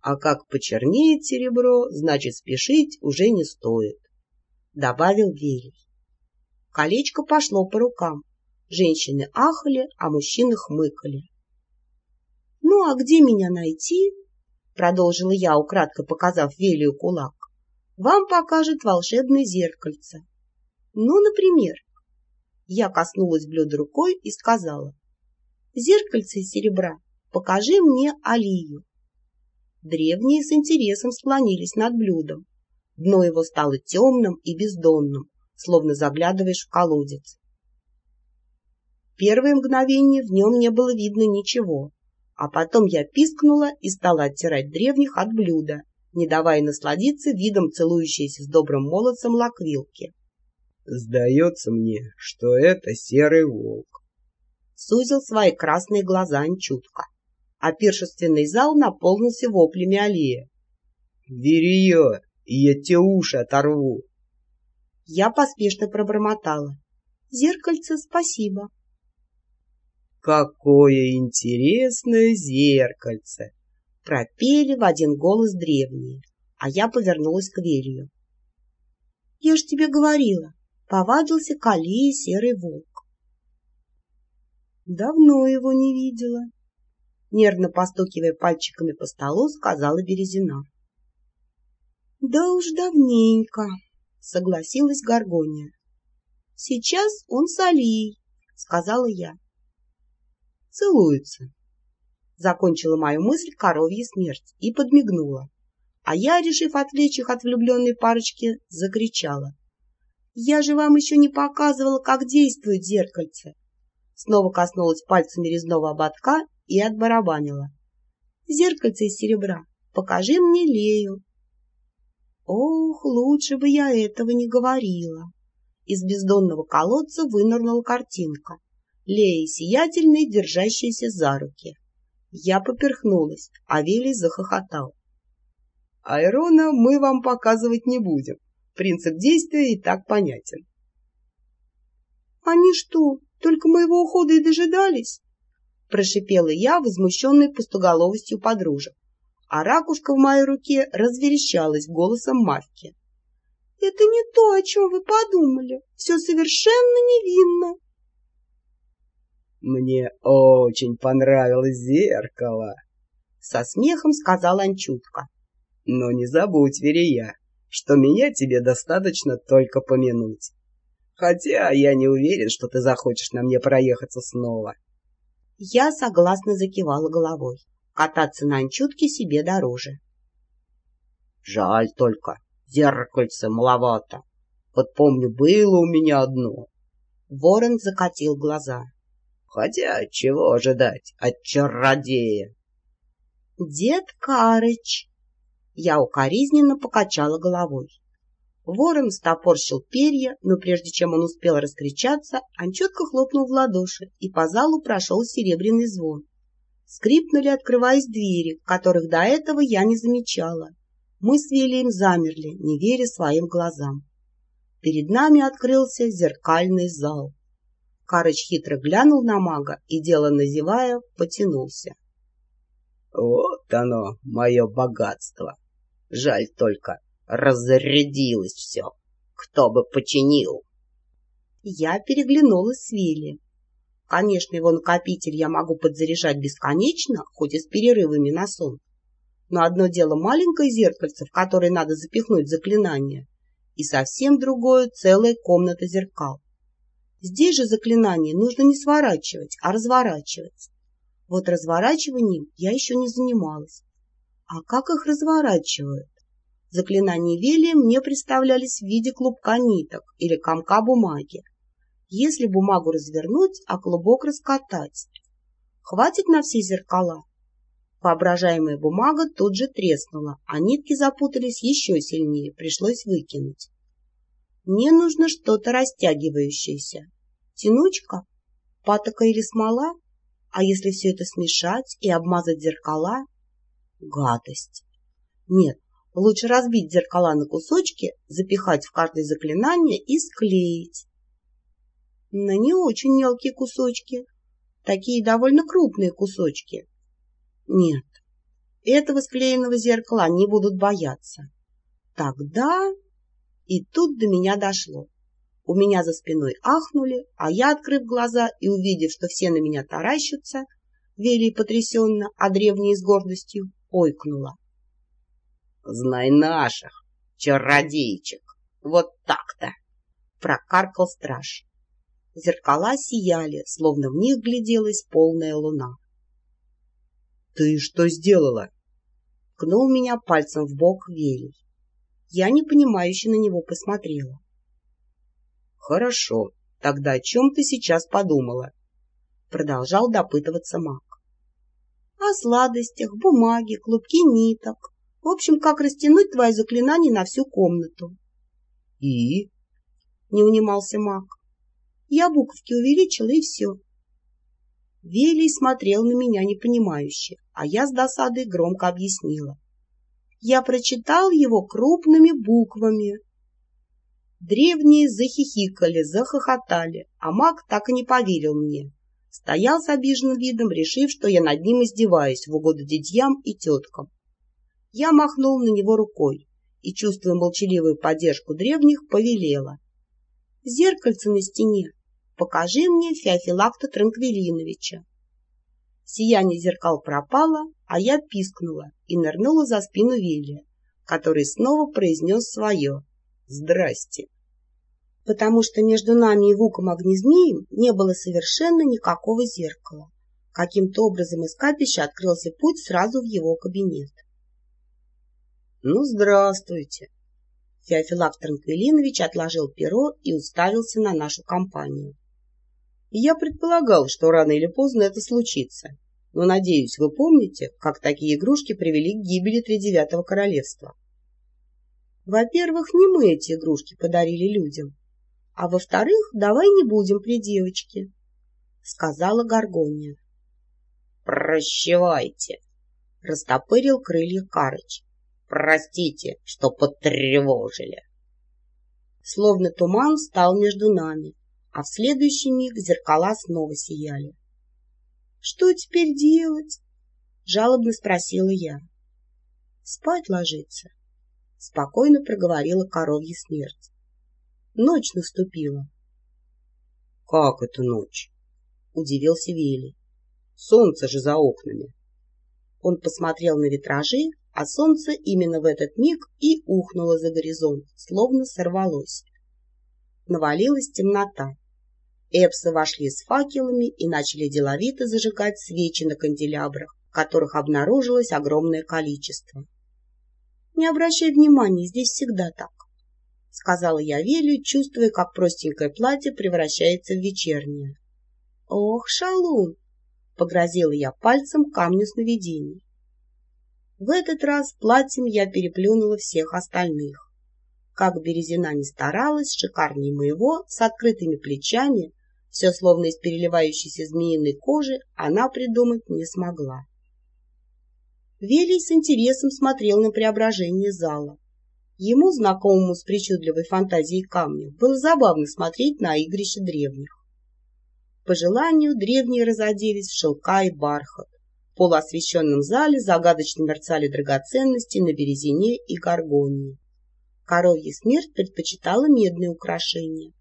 А как почернеет серебро, значит, спешить уже не стоит, — добавил Велий. Колечко пошло по рукам. Женщины ахали, а мужчины хмыкали. — Ну, а где меня найти? — продолжила я, украдко показав Велию кулак. — Вам покажет волшебное зеркальце. Ну, например, я коснулась блюда рукой и сказала, «Зеркальце серебра, покажи мне Алию». Древние с интересом склонились над блюдом. Дно его стало темным и бездонным, словно заглядываешь в колодец. Первое мгновение в нем не было видно ничего, а потом я пискнула и стала оттирать древних от блюда, не давая насладиться видом целующейся с добрым молодцем лаквилки. Сдается мне, что это серый волк. Сузил свои красные глаза Анчутка, а пиршественный зал наполнился воплями Алия. «Бери ее, и я тебе уши оторву!» Я поспешно пробормотала. «Зеркальце, спасибо!» «Какое интересное зеркальце!» Пропели в один голос древние, а я повернулась к Велию. «Я ж тебе говорила, повадился к аллее серый волк. Давно его не видела. Нервно постукивая пальчиками по столу, сказала Березина. Да уж давненько, согласилась Гаргония. Сейчас он с Алией, сказала я. Целуются. Закончила мою мысль коровья смерть и подмигнула. А я, решив отвлечь их от влюбленной парочки, закричала. Я же вам еще не показывала, как действует зеркальце. Снова коснулась пальцами резного ободка и отбарабанила. Зеркальце из серебра. Покажи мне Лею. Ох, лучше бы я этого не говорила. Из бездонного колодца вынырнула картинка. Лея сиятельная, держащаяся за руки. Я поперхнулась, а Велий захохотал. — Айрона мы вам показывать не будем. Принцип действия и так понятен. «Они что, только моего ухода и дожидались?» Прошипела я, возмущенной пустоголовостью подружек, а ракушка в моей руке разверещалась голосом Мавки. «Это не то, о чем вы подумали. Все совершенно невинно». «Мне очень понравилось зеркало», — со смехом сказал Анчутка. «Но не забудь, Верия, что меня тебе достаточно только помянуть. Хотя я не уверен, что ты захочешь на мне проехаться снова. Я согласно закивала головой. Кататься на анчутке себе дороже. Жаль только, зеркальце маловато. Вот помню, было у меня одно. Ворон закатил глаза. Хотя чего ожидать от чародея? Дед Карыч, я укоризненно покачала головой. Ворон стопорщил перья, но прежде чем он успел раскричаться, он четко хлопнул в ладоши, и по залу прошел серебряный звон. Скрипнули, открываясь двери, которых до этого я не замечала. Мы с Вилием замерли, не веря своим глазам. Перед нами открылся зеркальный зал. Карыч хитро глянул на мага и, деланно зевая, потянулся. — Вот оно, мое богатство! Жаль только, разрядилось все. Кто бы починил? Я переглянулась с Вилли. Конечно, его накопитель я могу подзаряжать бесконечно, хоть и с перерывами на сон. Но одно дело маленькое зеркальце, в которое надо запихнуть заклинание, и совсем другое целая комната зеркал. Здесь же заклинание нужно не сворачивать, а разворачивать. Вот разворачиванием я еще не занималась. А как их разворачивают? Заклинания Велия мне представлялись в виде клубка ниток или комка бумаги. Если бумагу развернуть, а клубок раскатать. Хватит на все зеркала? Воображаемая бумага тут же треснула, а нитки запутались еще сильнее, пришлось выкинуть. Мне нужно что-то растягивающееся. Тянучка? Патока или смола? А если все это смешать и обмазать зеркала? Гадость. Нет, лучше разбить зеркала на кусочки, запихать в каждое заклинание и склеить. На не очень мелкие кусочки, такие довольно крупные кусочки. Нет, Этого склеенного зеркала они будут бояться. Тогда... И тут до меня дошло. У меня за спиной ахнули, а я, открыв глаза и увидев, что все на меня таращатся, Велий потрясенно, а древняя с гордостью, ойкнула. — Знай наших, чародейчик, вот так-то! — прокаркал страж. Зеркала сияли, словно в них гляделась полная луна. — Ты что сделала? — кнул меня пальцем в бок Велий. Я непонимающе на него посмотрела. Хорошо, тогда о чем ты сейчас подумала? Продолжал допытываться маг. О сладостях, бумаге, клубке ниток. В общем, как растянуть твои заклинания на всю комнату. И? Не унимался маг. Я буковки увеличила, и все. Велий смотрел на меня непонимающе, а я с досадой громко объяснила. Я прочитал его крупными буквами, Древние захихикали, захохотали, а маг так и не поверил мне. Стоял с обиженным видом, решив, что я над ним издеваюсь в угоду дядьям и теткам. Я махнул на него рукой и, чувствуя молчаливую поддержку древних, повелела. «Зеркальце на стене, покажи мне Феофилакта Транквилиновича». Сияние зеркал пропало, а я пискнула и нырнула за спину Велия, который снова произнес свое Здрасте. Потому что между нами и Вуком Огнезмеем не было совершенно никакого зеркала. Каким-то образом из капища открылся путь сразу в его кабинет. — Ну, здравствуйте! Феофилак Транквилинович отложил перо и уставился на нашу компанию. — Я предполагал, что рано или поздно это случится, но, надеюсь, вы помните, как такие игрушки привели к гибели Тридевятого Королевства. — во-первых, не мы эти игрушки подарили людям, а во-вторых, давай не будем при девочке, — сказала Горгония. — Прощевайте, — растопырил крылья Карыч. — Простите, что потревожили. Словно туман стал между нами, а в следующий миг зеркала снова сияли. — Что теперь делать? — жалобно спросила я. — Спать ложиться. — спокойно проговорила коровья смерть. Ночь наступила. — Как это ночь? — удивился Вели. — Солнце же за окнами. Он посмотрел на витражи, а солнце именно в этот миг и ухнуло за горизонт, словно сорвалось. Навалилась темнота. Эпсы вошли с факелами и начали деловито зажигать свечи на канделябрах, которых обнаружилось огромное количество. Не обращай внимания, здесь всегда так, — сказала я Велю, чувствуя, как простенькое платье превращается в вечернее. — Ох, шалун! — погрозила я пальцем камню сновидений. В этот раз платьем я переплюнула всех остальных. Как Березина не старалась, шикарнее моего, с открытыми плечами, все словно из переливающейся змеиной кожи, она придумать не смогла. Велий с интересом смотрел на преображение зала. Ему, знакомому с причудливой фантазией камня, было забавно смотреть на игрища древних. По желанию древние разоделись в шелка и бархат. Полуосвещенном зале загадочно мерцали драгоценности на березине и горгонии. Коровья смерть предпочитала медные украшения.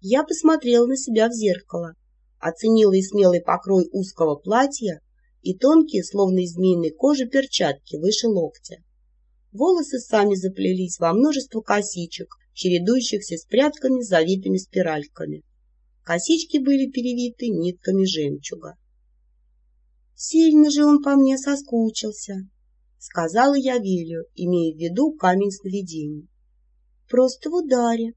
Я посмотрела на себя в зеркало, оценила и смелый покрой узкого платья, и тонкие, словно из змеиной кожи, перчатки выше локтя. Волосы сами заплелись во множество косичек, чередующихся с прядками, завитыми спиральками. Косички были перевиты нитками жемчуга. «Сильно же он по мне соскучился», — сказала я Велию, имея в виду камень сновидений. «Просто в ударе».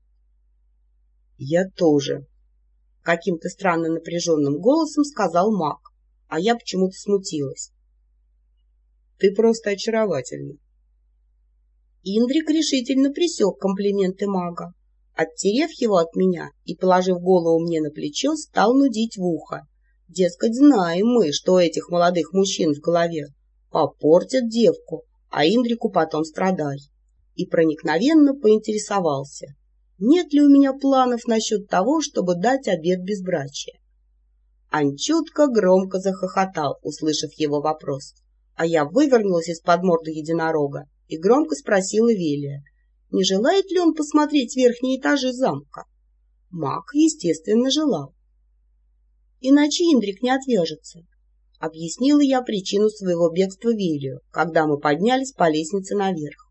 «Я тоже», — каким-то странно напряженным голосом сказал маг а я почему-то смутилась. Ты просто очаровательна. Индрик решительно присек комплименты мага, оттерев его от меня и, положив голову мне на плечо, стал нудить в ухо. Дескать, знаем мы, что этих молодых мужчин в голове. Попортят девку, а Индрику потом страдай. И проникновенно поинтересовался, нет ли у меня планов насчет того, чтобы дать обед безбрачия. Анчутка громко захохотал, услышав его вопрос, А я вывернулась из-под морды единорога и громко спросила Велия, не желает ли он посмотреть верхние этажи замка. Маг, естественно, желал. Иначе Индрик не отвяжется. Объяснила я причину своего бегства Велию, когда мы поднялись по лестнице наверх.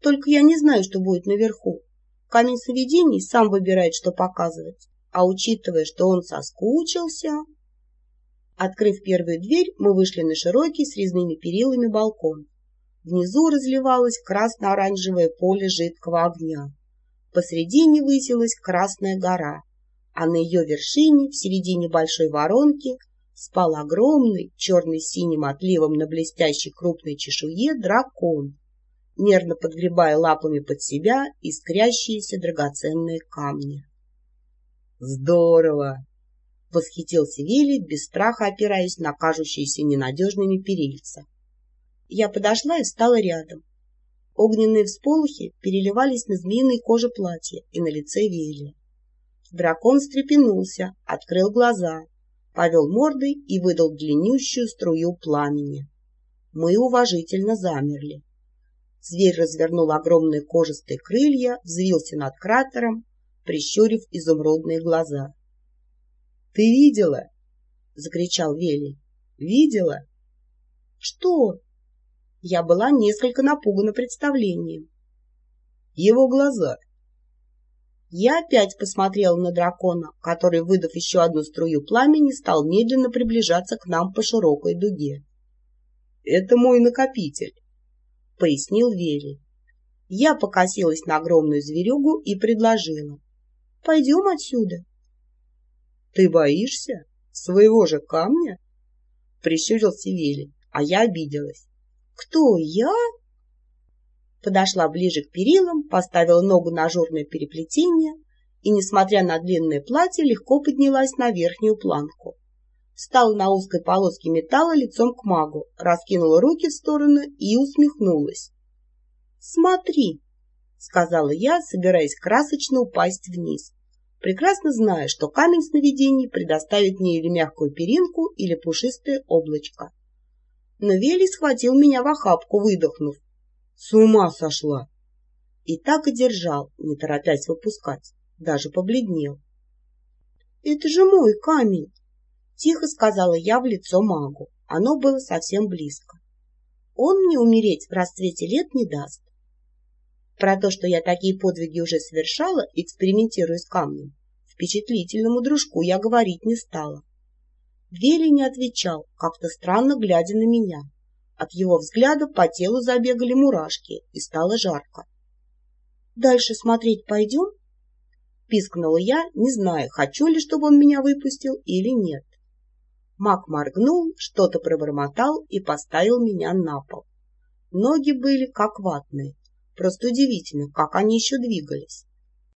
Только я не знаю, что будет наверху. Камень сновидений сам выбирает, что показывать. А учитывая, что он соскучился... Открыв первую дверь, мы вышли на широкий с резными перилами балкон. Внизу разливалось красно-оранжевое поле жидкого огня. Посредине высилась Красная гора, а на ее вершине, в середине большой воронки, спал огромный, черный синим отливом на блестящей крупной чешуе дракон, нервно подгребая лапами под себя искрящиеся драгоценные камни. «Здорово!» — восхитился Вилли, без страха опираясь на кажущиеся ненадежными перильца. Я подошла и встала рядом. Огненные всполохи переливались на змеиной коже платья и на лице Вилли. Дракон встрепенулся, открыл глаза, повел мордой и выдал длиннющую струю пламени. Мы уважительно замерли. Зверь развернул огромные кожистые крылья, взвился над кратером, прищурив изумрудные глаза. — Ты видела? — закричал Вели. — Видела? — Что? Я была несколько напугана представлением. — Его глаза. Я опять посмотрела на дракона, который, выдав еще одну струю пламени, стал медленно приближаться к нам по широкой дуге. — Это мой накопитель, — пояснил Вели. Я покосилась на огромную зверюгу и предложила. — Пойдем отсюда. Ты боишься? Своего же камня? Прищурился Вели, а я обиделась. Кто, я? Подошла ближе к перилам, поставила ногу на ажурное переплетение и, несмотря на длинное платье, легко поднялась на верхнюю планку. Встала на узкой полоске металла лицом к магу, раскинула руки в стороны и усмехнулась. «Смотри!» — сказала я, собираясь красочно упасть вниз прекрасно зная, что камень сновидений предоставит мне или мягкую перинку, или пушистое облачко. Но Вели схватил меня в охапку, выдохнув. С ума сошла! И так и держал, не торопясь выпускать. Даже побледнел. — Это же мой камень! — тихо сказала я в лицо магу. Оно было совсем близко. Он мне умереть в расцвете лет не даст. Про то, что я такие подвиги уже совершала, экспериментируя с камнем, впечатлительному дружку я говорить не стала. Вели не отвечал, как-то странно глядя на меня. От его взгляда по телу забегали мурашки, и стало жарко. — Дальше смотреть пойдем? — пискнула я, не зная, хочу ли, чтобы он меня выпустил или нет. Мак моргнул, что-то пробормотал и поставил меня на пол. Ноги были как ватные, Просто удивительно, как они еще двигались.